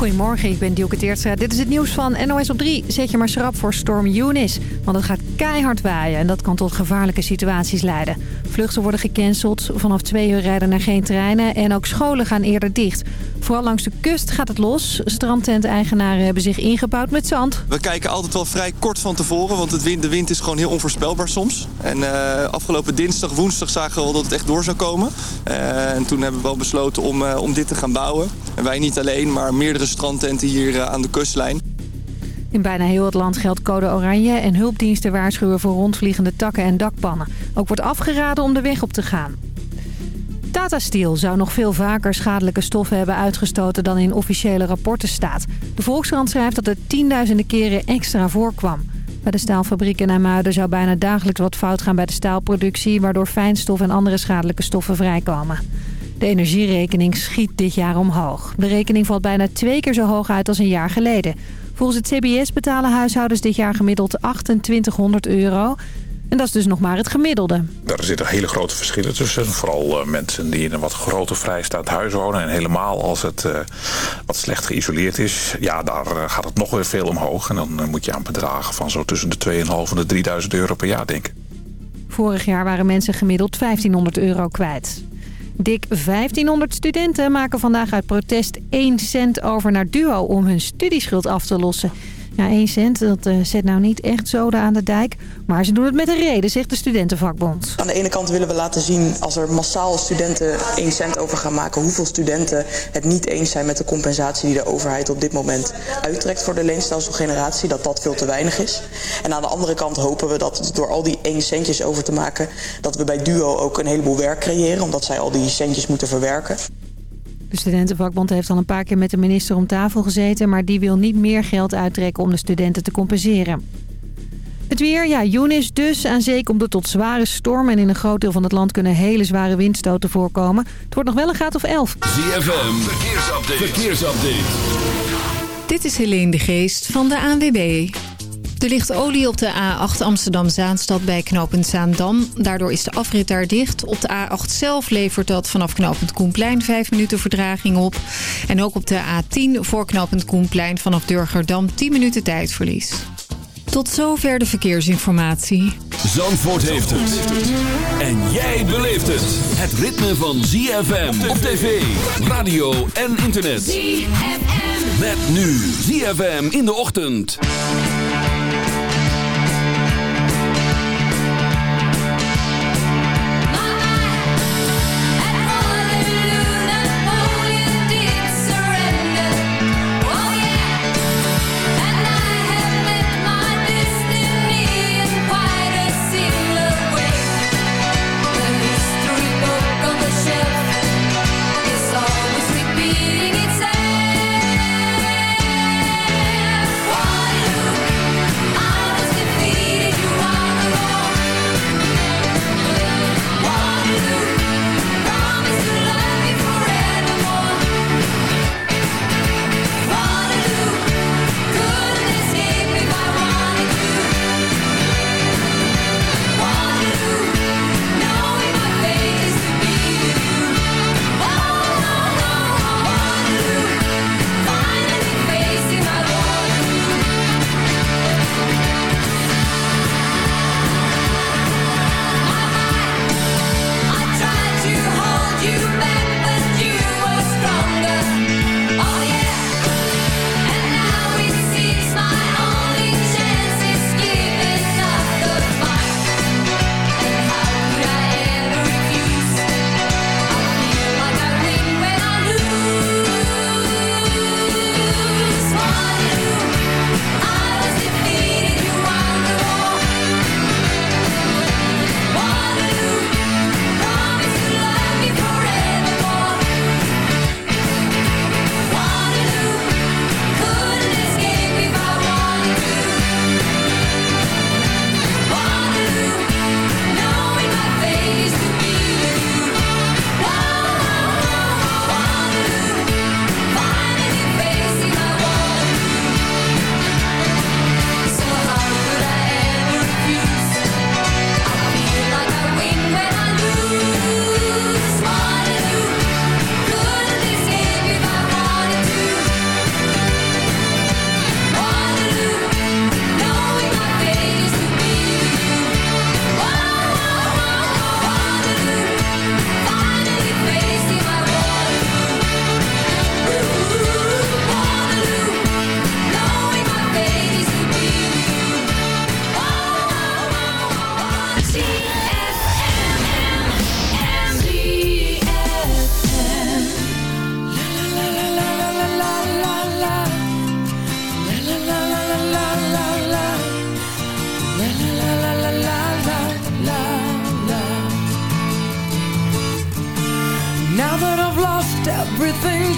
Goedemorgen, ik ben Dielke Teertstra. Dit is het nieuws van NOS op 3. Zet je maar schrap voor storm Eunice. Want het gaat keihard waaien en dat kan tot gevaarlijke situaties leiden. Vluchten worden gecanceld. Vanaf twee uur rijden er geen treinen en ook scholen gaan eerder dicht. Vooral langs de kust gaat het los. Strandtent-eigenaren hebben zich ingebouwd met zand. We kijken altijd wel vrij kort van tevoren, want het wind, de wind is gewoon heel onvoorspelbaar soms. En uh, afgelopen dinsdag, woensdag zagen we wel dat het echt door zou komen. Uh, en toen hebben we wel besloten om, uh, om dit te gaan bouwen. Wij niet alleen, maar meerdere strandtenten hier aan de kustlijn. In bijna heel het land geldt code oranje en hulpdiensten waarschuwen voor rondvliegende takken en dakpannen. Ook wordt afgeraden om de weg op te gaan. Tata Steel zou nog veel vaker schadelijke stoffen hebben uitgestoten dan in officiële rapporten staat. De Volkskrant schrijft dat het tienduizenden keren extra voorkwam. Bij de staalfabriek in IJmuiden zou bijna dagelijks wat fout gaan bij de staalproductie... waardoor fijnstof en andere schadelijke stoffen vrijkomen. De energierekening schiet dit jaar omhoog. De rekening valt bijna twee keer zo hoog uit als een jaar geleden. Volgens het CBS betalen huishoudens dit jaar gemiddeld 2800 euro. En dat is dus nog maar het gemiddelde. Er zitten hele grote verschillen tussen. Vooral uh, mensen die in een wat groter vrijstaand huis wonen. En helemaal als het uh, wat slecht geïsoleerd is. Ja, daar uh, gaat het nog weer veel omhoog. En dan moet je aan bedragen van zo tussen de 2.500 en de 3000 euro per jaar denken. Vorig jaar waren mensen gemiddeld 1500 euro kwijt. Dik 1500 studenten maken vandaag uit protest 1 cent over naar Duo om hun studieschuld af te lossen. Ja, 1 cent, dat uh, zet nou niet echt zoden aan de dijk. Maar ze doen het met een reden, zegt de studentenvakbond. Aan de ene kant willen we laten zien, als er massaal studenten 1 cent over gaan maken... hoeveel studenten het niet eens zijn met de compensatie die de overheid op dit moment uittrekt voor de leenstelselgeneratie. Dat dat veel te weinig is. En aan de andere kant hopen we dat door al die 1 centjes over te maken... dat we bij Duo ook een heleboel werk creëren, omdat zij al die centjes moeten verwerken. De studentenvakbond heeft al een paar keer met de minister om tafel gezeten... maar die wil niet meer geld uittrekken om de studenten te compenseren. Het weer, ja, Younis dus. Aan zee komt het tot zware storm... en in een groot deel van het land kunnen hele zware windstoten voorkomen. Het wordt nog wel een graad of 11. ZFM, verkeersupdate. verkeersupdate. Dit is Helene de Geest van de ANWB. Er ligt olie op de A8 Amsterdam-Zaanstad bij knooppunt Zaandam. Daardoor is de afrit daar dicht. Op de A8 zelf levert dat vanaf knooppunt Koenplein 5 minuten verdraging op. En ook op de A10 voor knooppunt Koenplein vanaf Durgerdam 10 minuten tijdverlies. Tot zover de verkeersinformatie. Zandvoort heeft het. En jij beleeft het. Het ritme van ZFM op tv, radio en internet. ZFM. Met nu ZFM in de ochtend.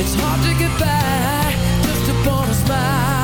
It's hard to get by just upon a smile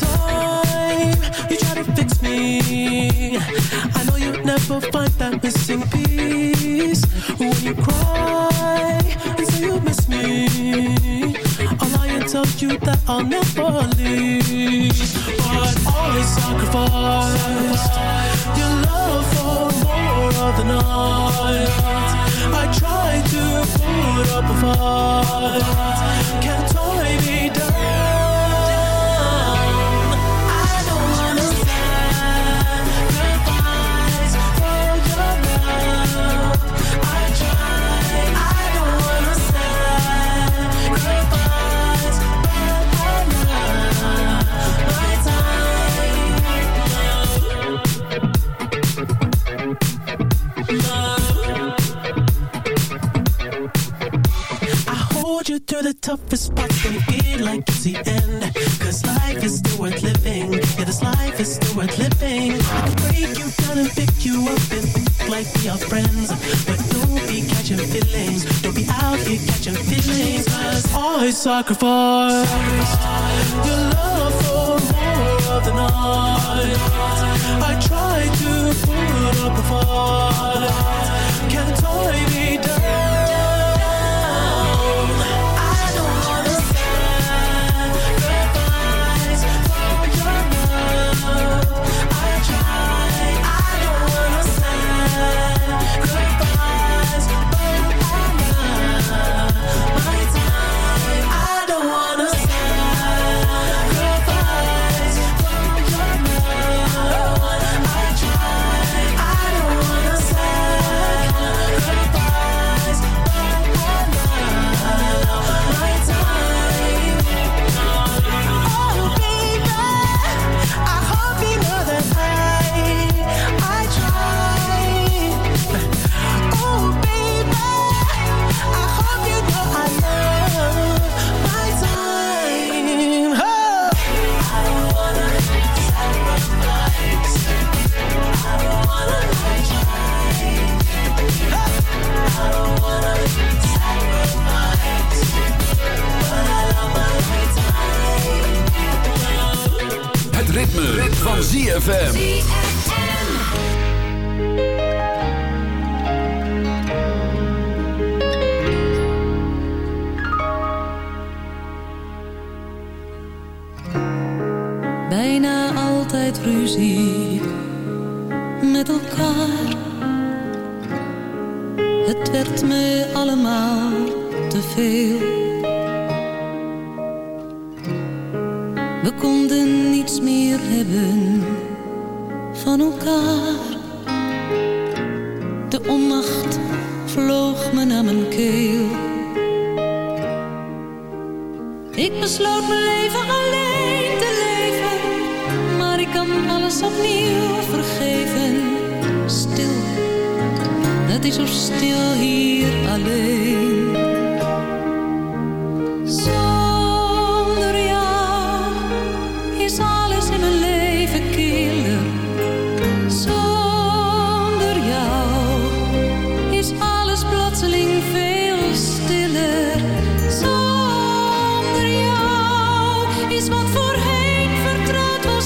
time you try to fix me, I know you'll never find that missing piece. When you cry and say you miss me, I'll lie and tell you that I'll never leave. But always sacrifice your love for more of the night. I try to put up a fight, can't tie me down. Through the toughest parts you feel like it's the end. Cause life is still worth living. Yeah, this life is still worth living. I can break you down and pick you up and think like we are friends. But don't be catching feelings. Don't be out here catching feelings. Cause I sacrifice your love for more of the night. I try to put up a fight. Can't me down.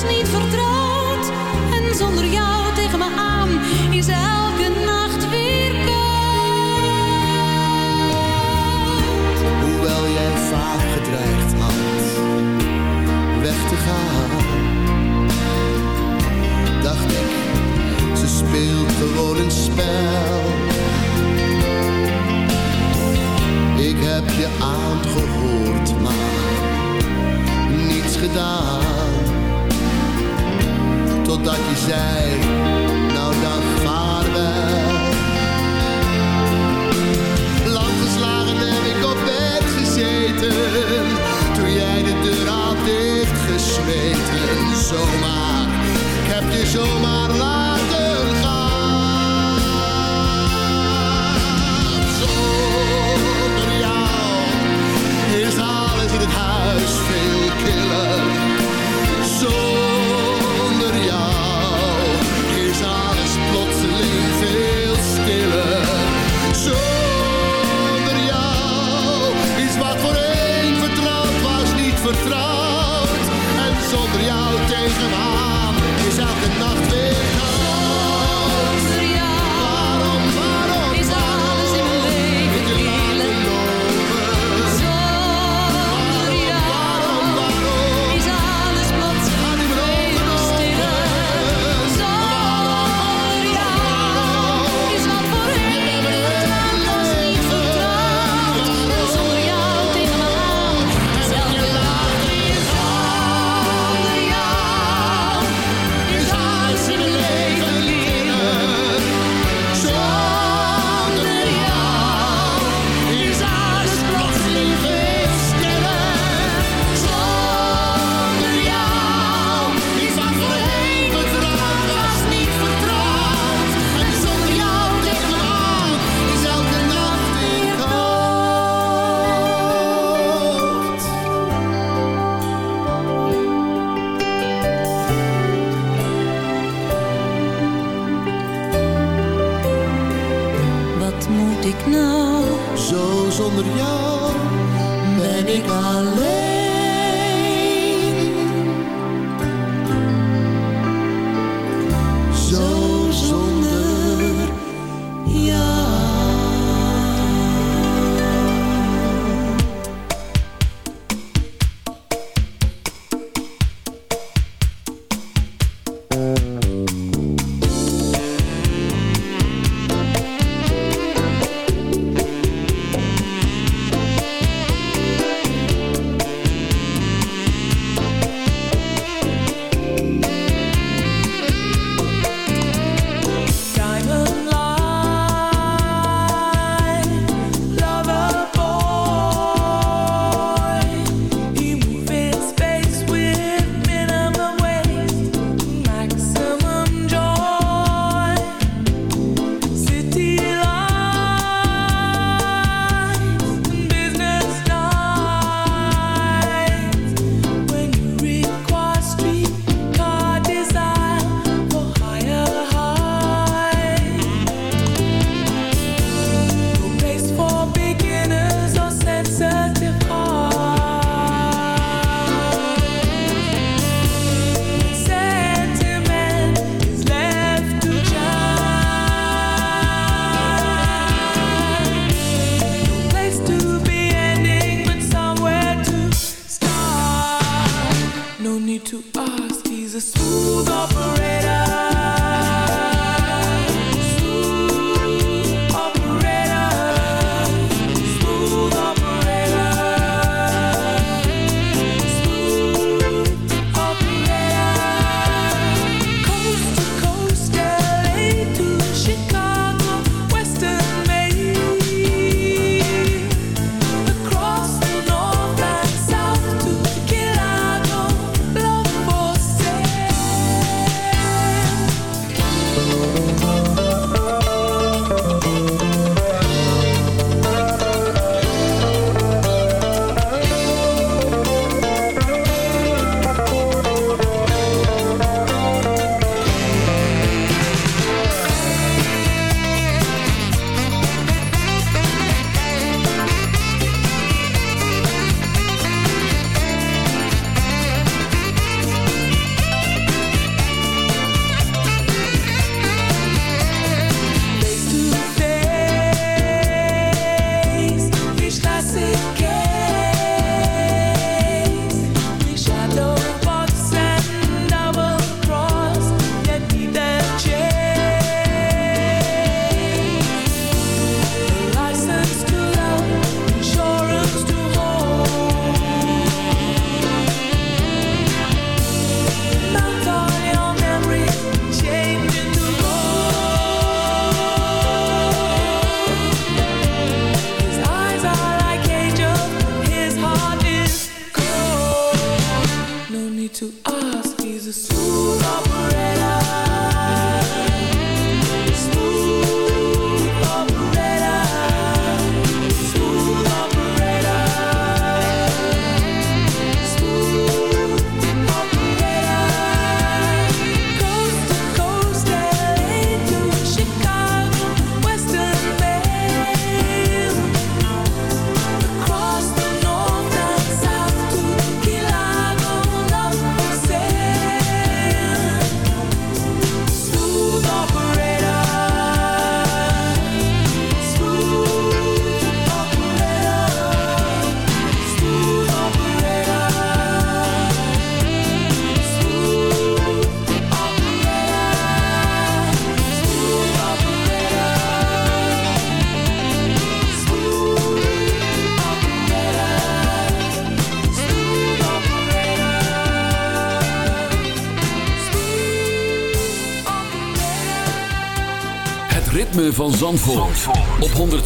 Niet vertrouwd. En zonder jou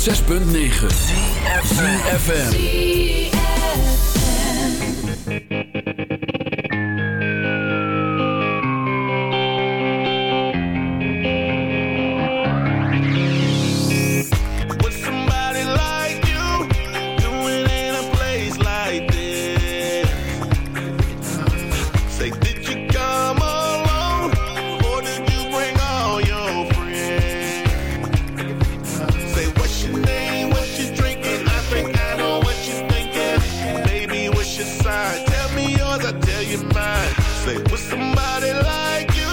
106.9 FM. somebody like you.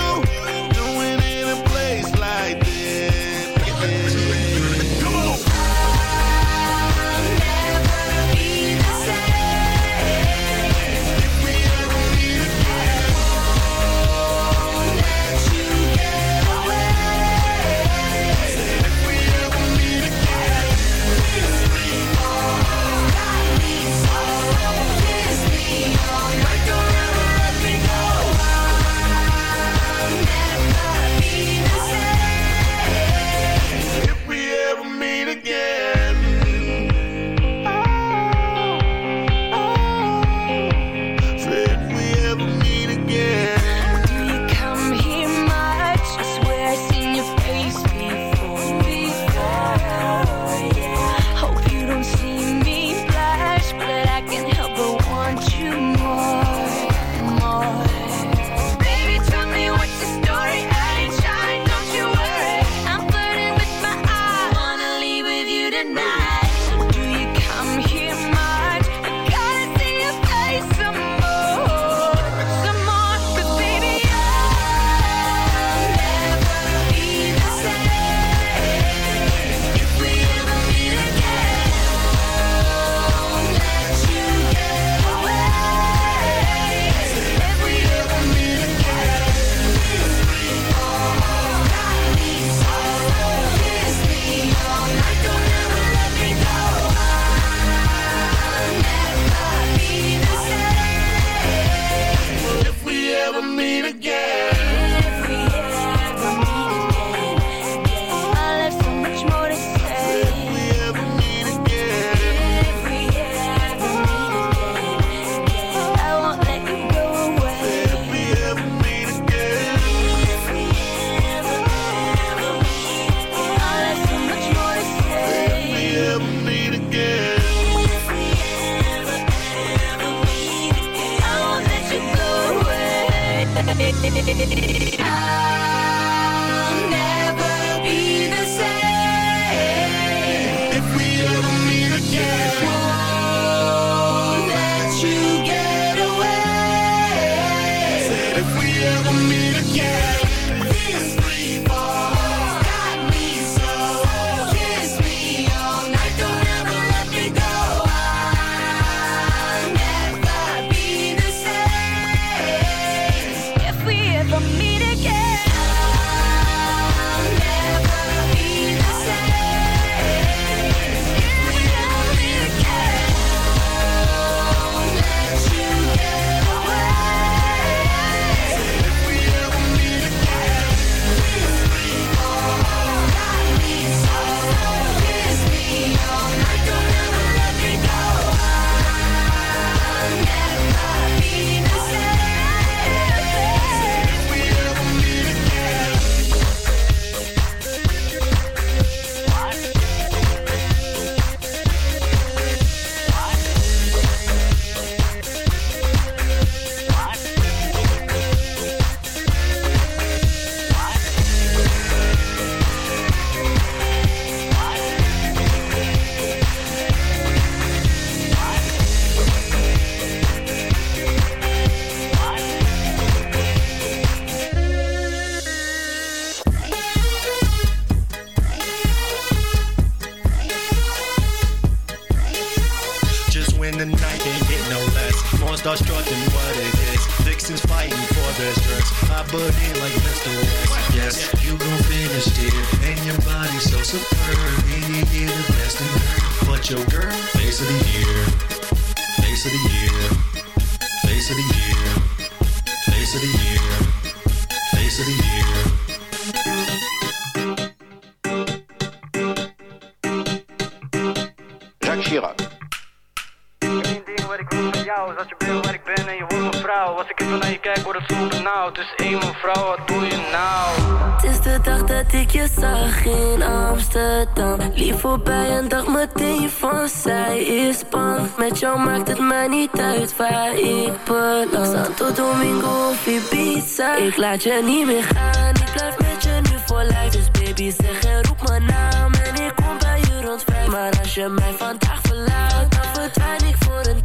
starstruck what it is. Vixen's fighting for this dress. I body like Mr. West. Yes, you gon' finish it. And your body so superb. Yeah, yeah, yeah, the best in her. But your girl, face of the year. Face of the year. Face of the year. Face of the year. Mevrouw, wat doe je nou? Het is de dag dat ik je zag in Amsterdam. Lief voorbij en dacht meteen van zij is bang. Met jou maakt het mij niet uit waar ik beland. Santo Domingo of Ik laat je niet meer gaan, ik blijf met je nu voor lijf. Dus baby zeg en roep mijn naam. En ik kom bij je rond vijf. Maar als je mij vandaag verlaat, dan verdwijn ik voor een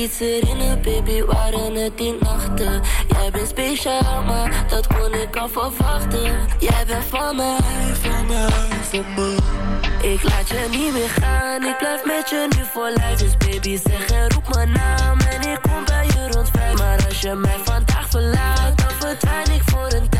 Iets herinner, baby, waren het die nachten. Jij bent speciaal, maar dat kon ik al verwachten. Jij bent van mij, van mij, van mij. Ik laat je niet meer gaan, ik blijf met je nu voor lijf. Dus baby zeg en roep mijn naam en ik kom bij je rond vijf. Maar als je mij vandaag verlaat, dan verdwijn ik voor een tijd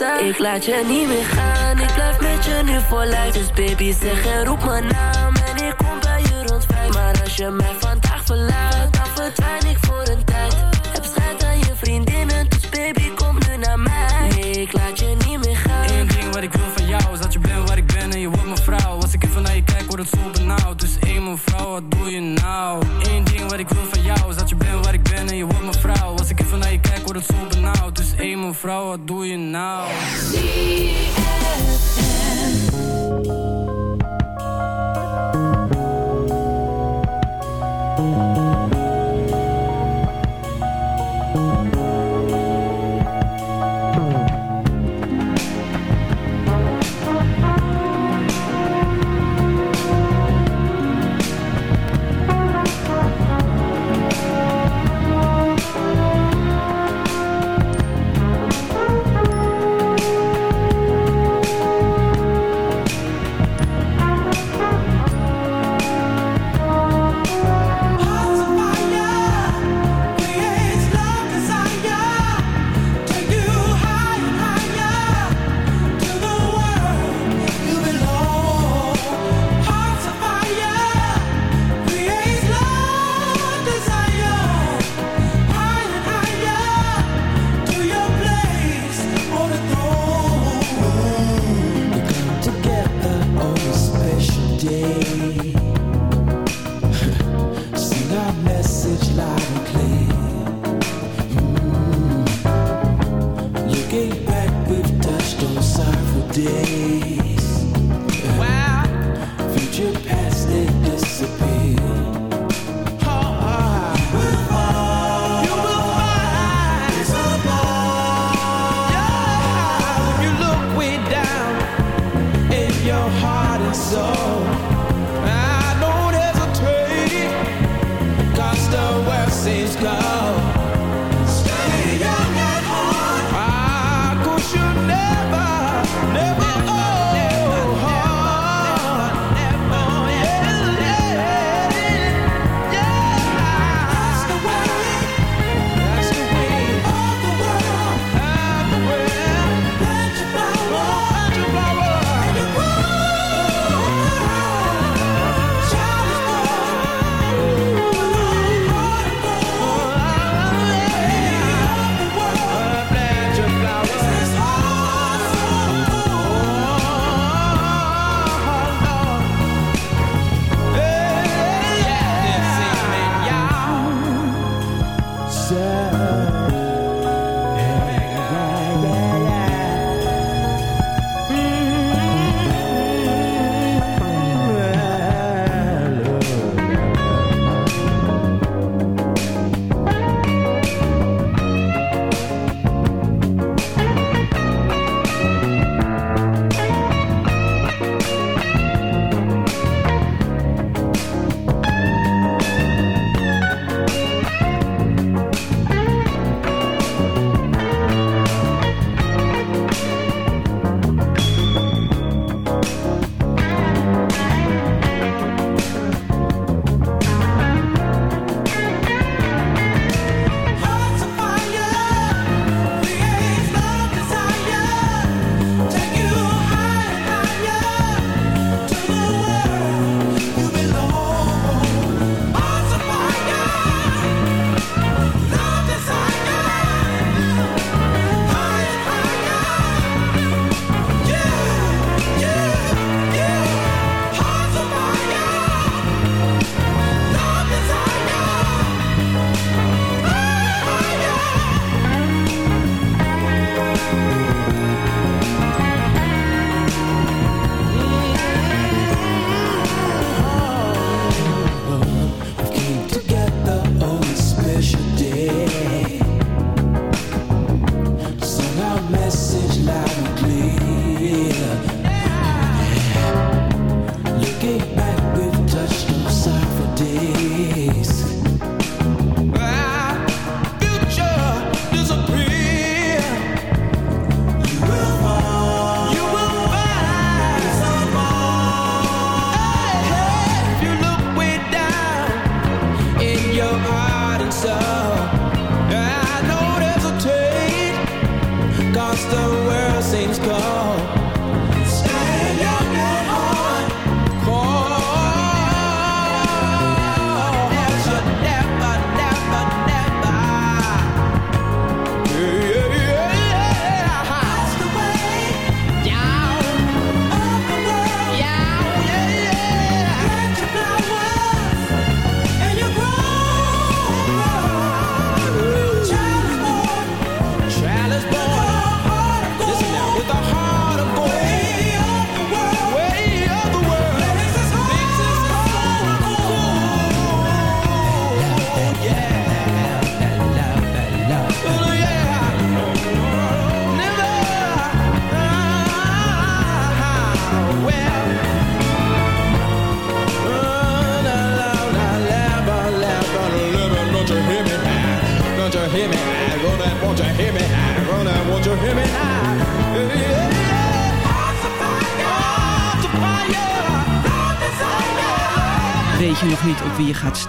Ik laat je niet meer gaan, ik blijf met je nu voor lijf Dus baby zeg en roep mijn naam. En ik kom bij je rond Maar als je mij vandaag verlaat, dan verdwijn ik voor een tijd pra do it now.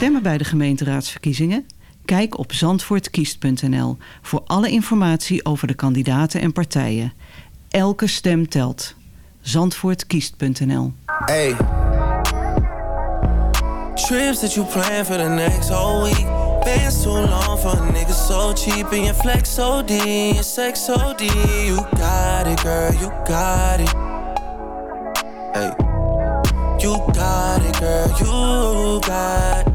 Stemmen bij de gemeenteraadsverkiezingen? Kijk op zandvoortkiest.nl voor alle informatie over de kandidaten en partijen. Elke stem telt. Zandvoortkiest.nl Hey. Trips that you plan for the next whole week. Bands too long for a nigga so cheap. And your flex so D, your sex so D. You got it, girl, you got it. Hey. You got it, girl, you got it.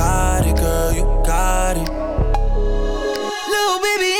Got it, girl, you got it. Little baby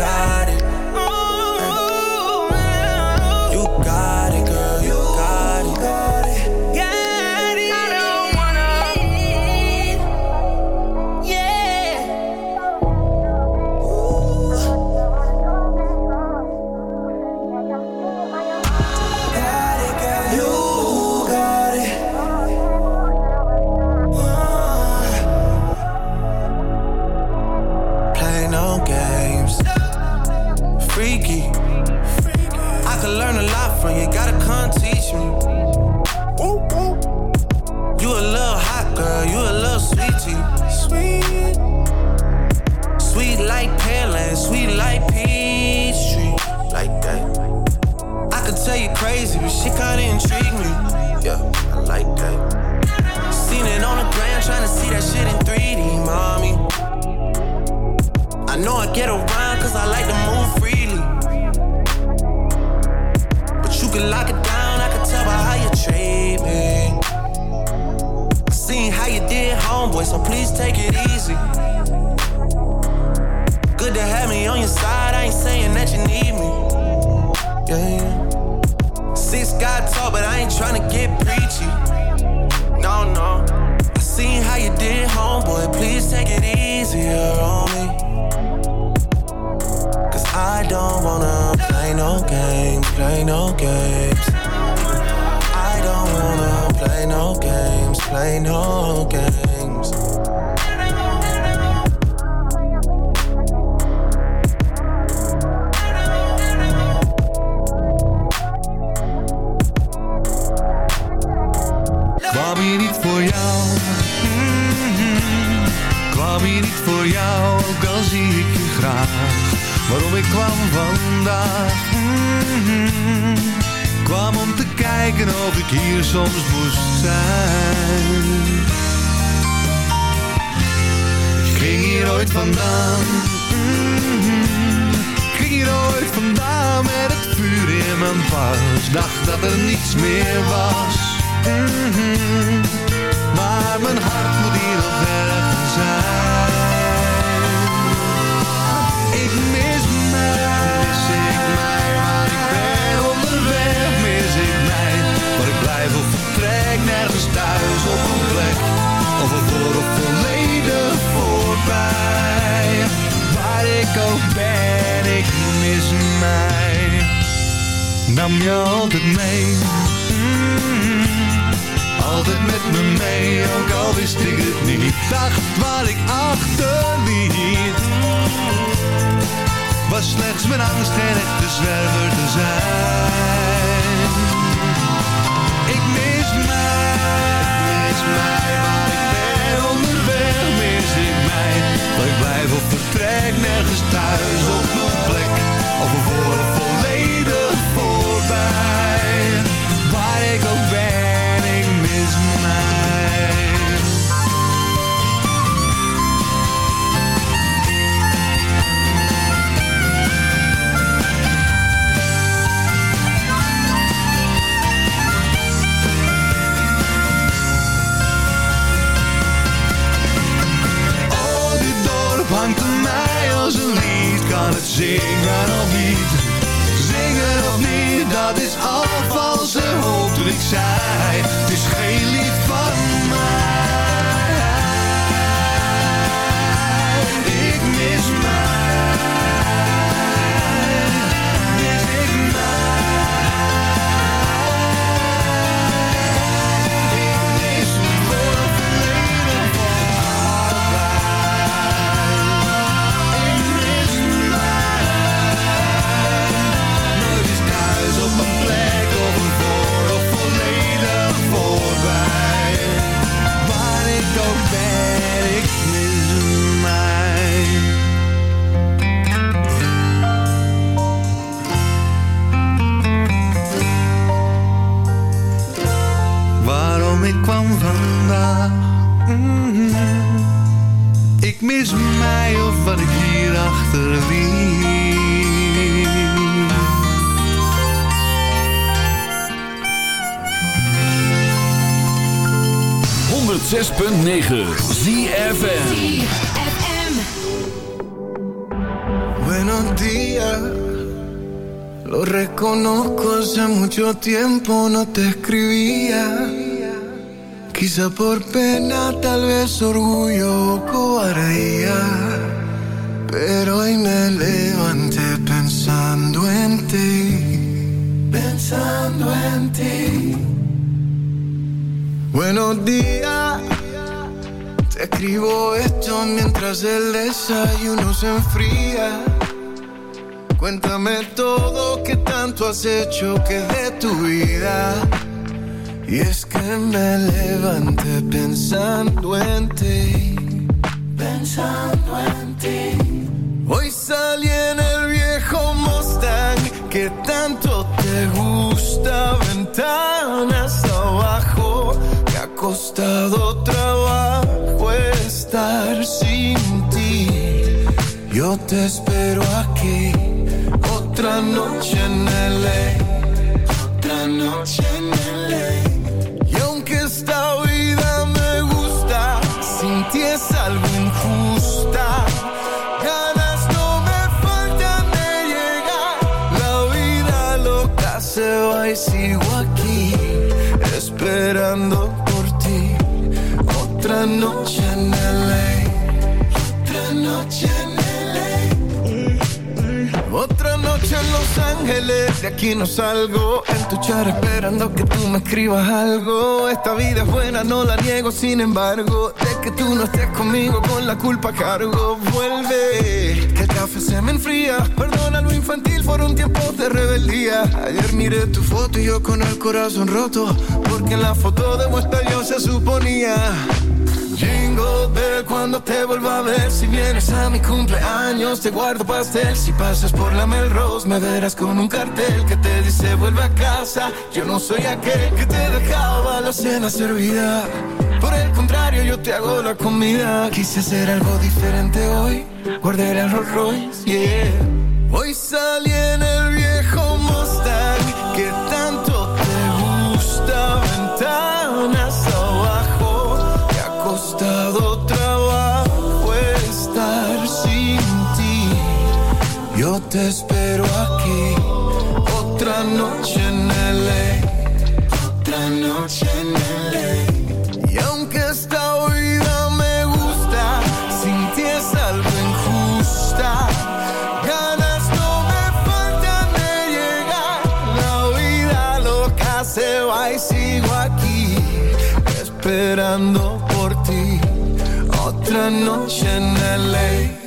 Kwam hier niet voor jou, mhm. kwam hier niet voor jou, ook al zie ik je graag. Waarom ik kwam vandaag, mhm. kwam om te kijken of ik hier soms moest zijn. Ik ging hier ooit vandaan, mhm. ging hier ooit vandaan met het vuur in mijn pas. Dacht dat er niets meer was. Mhm. Maar mijn hart moet hier nog zijn. Ik mis mij, mis ik mij, maar ik ben onderweg, mis ik mij. Maar ik blijf op vertrek, nergens thuis op een plek. Of een dorp volledig voorbij. Waar ik ook ben, ik mis mij. Nam je altijd mee altijd met me mee, ook al wist ik het niet. Dacht waar ik achterliet, was slechts mijn angst en echte zwerver te zijn. Ik mis mij, mis mij, maar ik ben onderweg, mis ik mij. Maar ik blijf op vertrek, nergens thuis, op mijn plek. Voor hangt aan mij als een lied. Kan het zingen of niet? Zingen of niet, dat is al valse hoop dat ik zei. Is geen lied vandaag. Mhm. Ik mis mij of wat ik hier achterliet. 106.9 ZFM. Buenos días, lo reconozco, hace mucho tiempo no te escribía. Quizá por pena, tal vez orgullo o cobardía. Pero hoy me levanté pensando en ti, pensando en ti. Buenos días. Te escribo esto mientras el desayuno se enfría. Cuéntame todo que tanto has hecho que de tu vida. Y es que me levanté pensando en ti, pensando en ti. Hoy salí en el viejo Mustang que tanto te gusta, ventanas abajo. Me ha costado trabajo estar sin ti. Yo te espero aquí, otra noche en LA, otra noche en LA. Otra noche en LA, otra noche en LA. Otra noche en Los Ángeles, de aquí no salgo. En tu char esperando que tú me escribas algo. Esta vida es buena, no la niego, sin embargo. De que tú no estés conmigo, con la culpa cargo. Vuelve, café se me enfría. Perdona lo infantil, fueron tiempos de rebeldía. Ayer miré tu foto y yo con el corazón roto. Porque en la foto de muestra yo se suponía. Jingle Bell cuando te vuelva a ver Si vienes a mi cumpleaños te guardo pastel Si pasas por la Melrose me verás con un cartel Que te dice vuelve a casa Yo no soy aquel que te dejaba la cena servida Por el contrario yo te hago la comida. Quise hacer algo diferente hoy. Guardé el Rolls Royce, yeah. Hoy salí en el viejo Mustang Que tanto te gusta. Ventanas abajo Me ha costado trabajo estar sin ti. Yo te espero aquí, otra noche en LA, otra noche en LA. esperando por ti. Otra noche en LA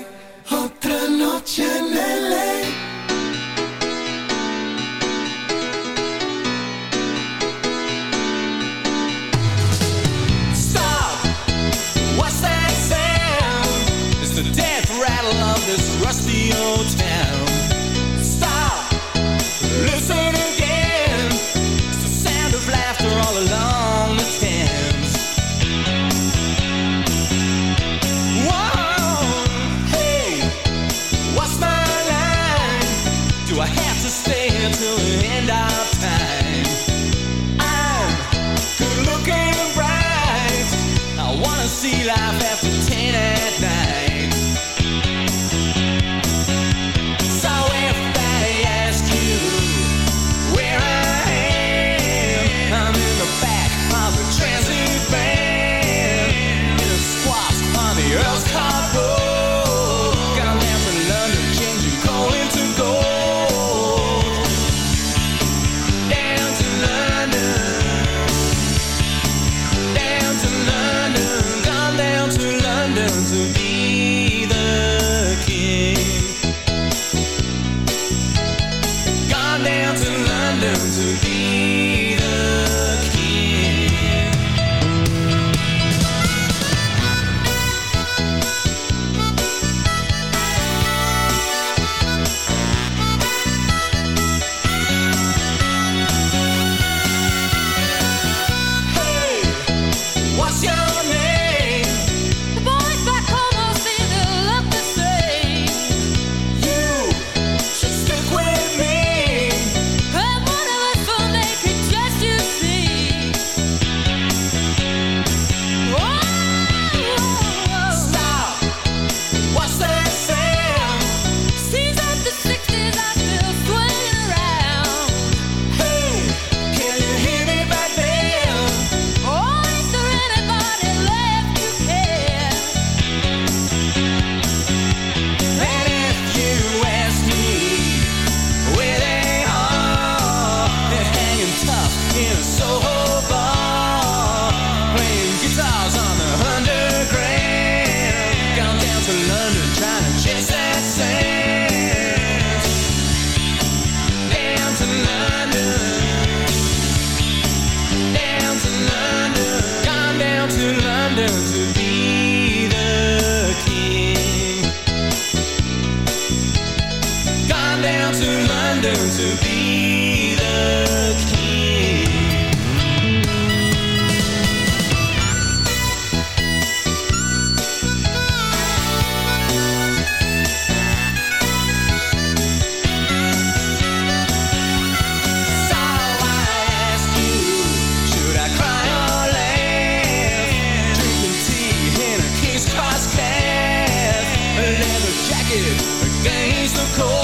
against the cold.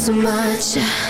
So much.